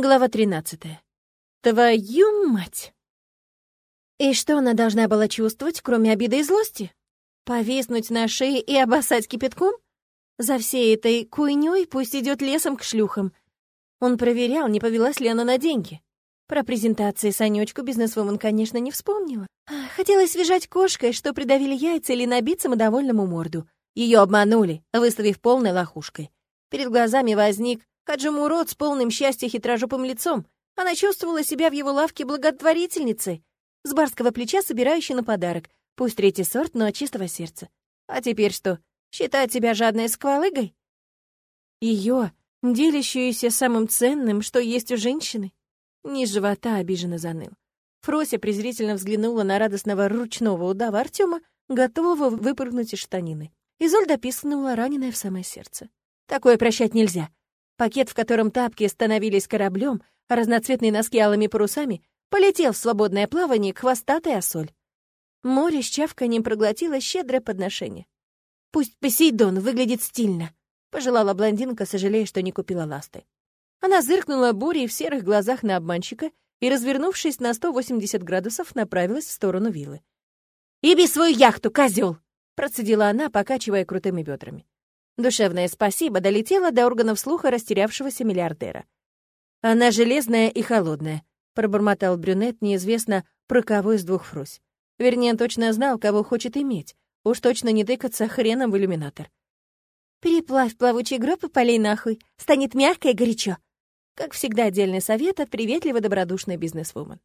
Глава 13. Твою мать! И что она должна была чувствовать, кроме обиды и злости? Повиснуть на шее и обоссать кипятком? За всей этой куйнёй пусть идет лесом к шлюхам. Он проверял, не повелась ли она на деньги. Про презентации Санечку бизнесвумен, конечно, не вспомнила. Хотелось свежать кошкой, что придавили яйца или набить самодовольному морду. Ее обманули, выставив полной лохушкой. Перед глазами возник Хаджиму рот с полным счастья хитрожопым лицом. Она чувствовала себя в его лавке благотворительницей, с барского плеча собирающей на подарок, пусть третий сорт, но от чистого сердца. А теперь что, считать себя жадной сквалыгой? Ее, делящуюся самым ценным, что есть у женщины? Низ живота обиженно заныл. Фрося презрительно взглянула на радостного ручного удава Артема, готового выпрыгнуть из штанины. Изольда пискнула, раненая в самое сердце. Такое прощать нельзя. Пакет, в котором тапки становились кораблем, разноцветные носки алыми парусами, полетел в свободное плавание к хвостатой осоль. Море с чавканием проглотило щедрое подношение. «Пусть Посейдон выглядит стильно», — пожелала блондинка, сожалея, что не купила ласты. Она зыркнула бурей в серых глазах на обманщика и, развернувшись на 180 градусов, направилась в сторону виллы. «Иби свою яхту, козел! процедила она, покачивая крутыми бедрами. Душевное спасибо долетело до органов слуха растерявшегося миллиардера. «Она железная и холодная», — пробормотал брюнет, неизвестно про кого из двух фрусь. Вернее, точно знал, кого хочет иметь. Уж точно не тыкаться хреном в иллюминатор. «Переплавь плавучий гроб и полей нахуй. Станет мягко и горячо». Как всегда, отдельный совет от приветливо добродушной бизнесвумен.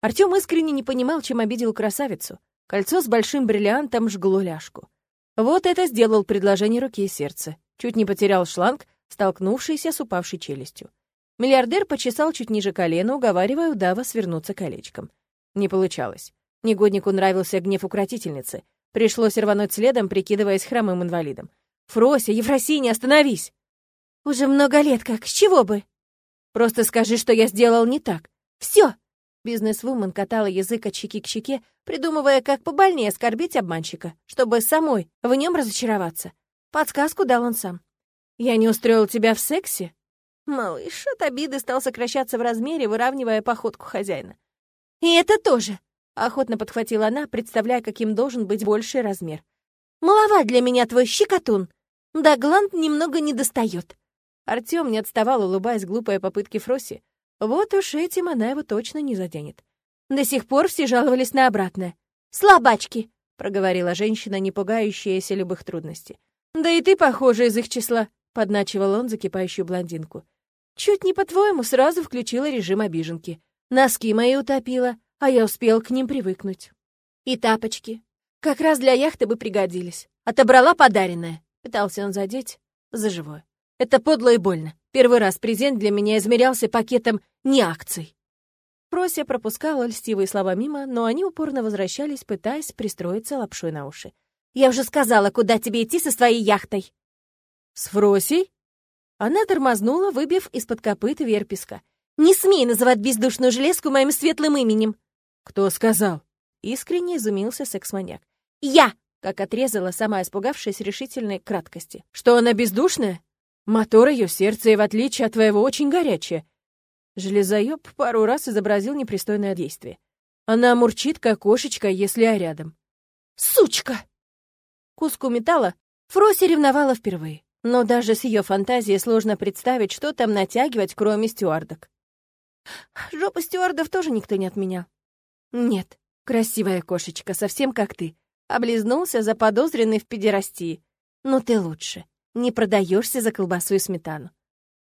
Артём искренне не понимал, чем обидел красавицу. Кольцо с большим бриллиантом жгло ляжку. Вот это сделал предложение руки и сердца. Чуть не потерял шланг, столкнувшийся с упавшей челюстью. Миллиардер почесал чуть ниже колена, уговаривая удава свернуться колечком. Не получалось. Негоднику нравился гнев укротительницы. Пришлось рвануть следом, прикидываясь хромым инвалидом. «Фрося, Ефросиния, остановись!» «Уже много лет как, с чего бы?» «Просто скажи, что я сделал не так. Все!» Бизнесвумен катала язык от щеки к щеке, придумывая, как побольнее оскорбить обманщика, чтобы самой в нем разочароваться. Подсказку дал он сам. «Я не устроил тебя в сексе?» Малыш от обиды стал сокращаться в размере, выравнивая походку хозяина. «И это тоже!» — охотно подхватила она, представляя, каким должен быть больший размер. «Маловат для меня твой щекотун! Да гланд немного не достает!» Артём не отставал, улыбаясь глупой попытке Фроси, вот уж этим она его точно не заденет. До сих пор все жаловались на обратное. «Слабачки!» — проговорила женщина, не пугающаяся любых трудностей. «Да и ты, похоже, из их числа», — подначивал он закипающую блондинку. «Чуть не по-твоему сразу включила режим обиженки. Носки мои утопила, а я успел к ним привыкнуть. И тапочки. Как раз для яхты бы пригодились. Отобрала подаренное». Пытался он задеть за живое. «Это подло и больно. Первый раз презент для меня измерялся пакетом не акций. Прося пропускала льстивые слова мимо, но они упорно возвращались, пытаясь пристроиться лапшой на уши. «Я уже сказала, куда тебе идти со своей яхтой!» «С Фросей?» Она тормознула, выбив из-под копыт веер песка. «Не смей называть бездушную железку моим светлым именем!» «Кто сказал?» Искренне изумился секс-маньяк. «Я!» — как отрезала, сама испугавшись решительной краткости. «Что она бездушная?» Мотор ее сердца и, в отличие от твоего, очень горячее. Железоёб пару раз изобразил непристойное действие. Она мурчит, как кошечка, если я рядом. «Сучка!» Куску металла Фроси ревновала впервые, но даже с ее фантазией сложно представить, что там натягивать, кроме стюардок. Жопу стюардов тоже никто не отменял. Нет, красивая кошечка, совсем как ты. Облизнулся, заподозренный в педерастии. Но ты лучше не продаешься за колбасу и сметану.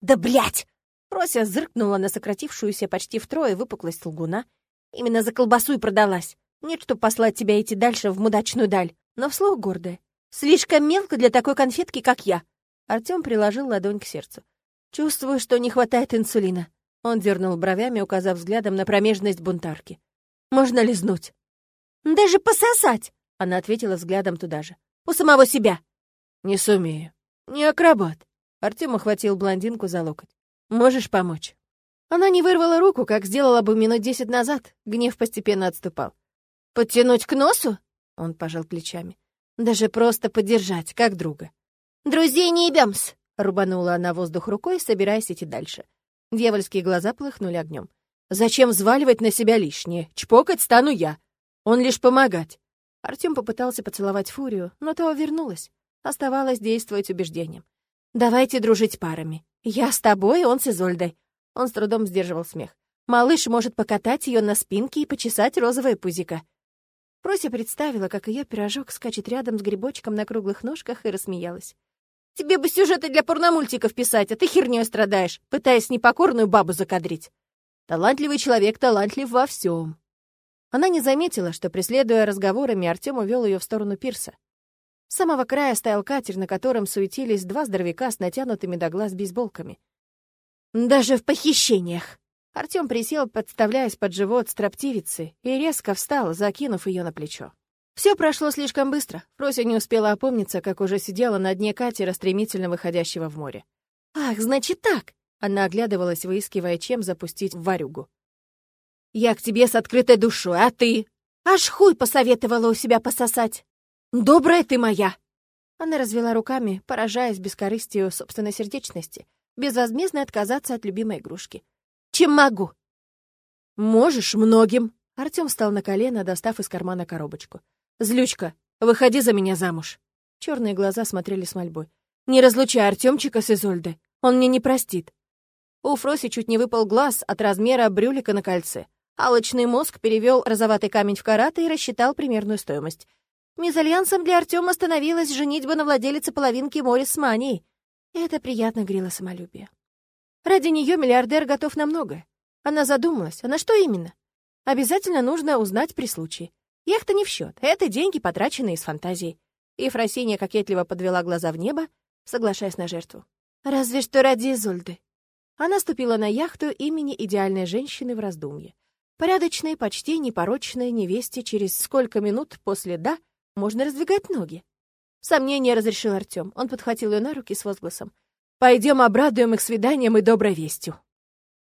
«Да блять!» Прося зыркнула на сократившуюся почти втрое выпуклость лгуна. «Именно за колбасу и продалась. Нет, чтоб послать тебя идти дальше в мудачную даль, но вслух гордая. Слишком мелко для такой конфетки, как я». Артём приложил ладонь к сердцу. «Чувствую, что не хватает инсулина». Он дернул бровями, указав взглядом на промежность бунтарки. «Можно лизнуть». «Даже пососать!» Она ответила взглядом туда же. «У самого себя». «Не сумею». «Не акробат». Артем охватил блондинку за локоть. «Можешь помочь?» Она не вырвала руку, как сделала бы минут десять назад. Гнев постепенно отступал. «Подтянуть к носу?» Он пожал плечами. «Даже просто поддержать, как друга». «Друзей не ебемс!» — рубанула она воздух рукой, собираясь идти дальше. Дьявольские глаза полыхнули огнем. «Зачем взваливать на себя лишнее? Чпокать стану я. Он лишь помогать». Артем попытался поцеловать Фурию, но то вернулась. Оставалось действовать убеждением. «Давайте дружить парами. Я с тобой, он с Изольдой». Он с трудом сдерживал смех. «Малыш может покатать ее на спинке и почесать розовое пузико». Прося представила, как ее пирожок скачет рядом с грибочком на круглых ножках и рассмеялась. «Тебе бы сюжеты для порномультиков писать, а ты хернёй страдаешь, пытаясь непокорную бабу закадрить. Талантливый человек талантлив во всем. Она не заметила, что, преследуя разговорами, Артем увел ее в сторону пирса. С самого края стоял катер, на котором суетились два здоровяка с натянутыми до глаз бейсболками. «Даже в похищениях!» Артем присел, подставляясь под живот строптивицы, и резко встал, закинув ее на плечо. Все прошло слишком быстро. Фрося не успела опомниться, как уже сидела на дне катера, стремительно выходящего в море. «Ах, значит так!» Она оглядывалась, выискивая, чем запустить в варюгу. «Я к тебе с открытой душой, а ты?» «Аж хуй посоветовала у себя пососать!» «Добрая ты моя!» Она развела руками, поражаясь бескорыстию собственной сердечности, безвозмездно отказаться от любимой игрушки чем могу». «Можешь многим». Артём встал на колено, достав из кармана коробочку. «Злючка, выходи за меня замуж». Черные глаза смотрели с мольбой. «Не разлучай Артемчика с Изольдой, он мне не простит». У Фроси чуть не выпал глаз от размера брюлика на кольце. Алочный мозг перевел розоватый камень в караты и рассчитал примерную стоимость. Мезальянсом для Артема становилась женитьба на владелице половинки Морис Мании. Это приятно грело самолюбие. Ради нее миллиардер готов на многое. Она задумалась, а на что именно? Обязательно нужно узнать при случае. Яхта не в счет, это деньги, потраченные из фантазии. И Фросинья кокетливо подвела глаза в небо, соглашаясь на жертву. Разве что ради Изольды. Она ступила на яхту имени идеальной женщины в раздумье. Порядочной, почти непорочной невесте через сколько минут после «да» можно раздвигать ноги. Сомнение разрешил Артем. Он подхватил ее на руки с возгласом. Пойдем обрадуем их свиданием и доброй вестью.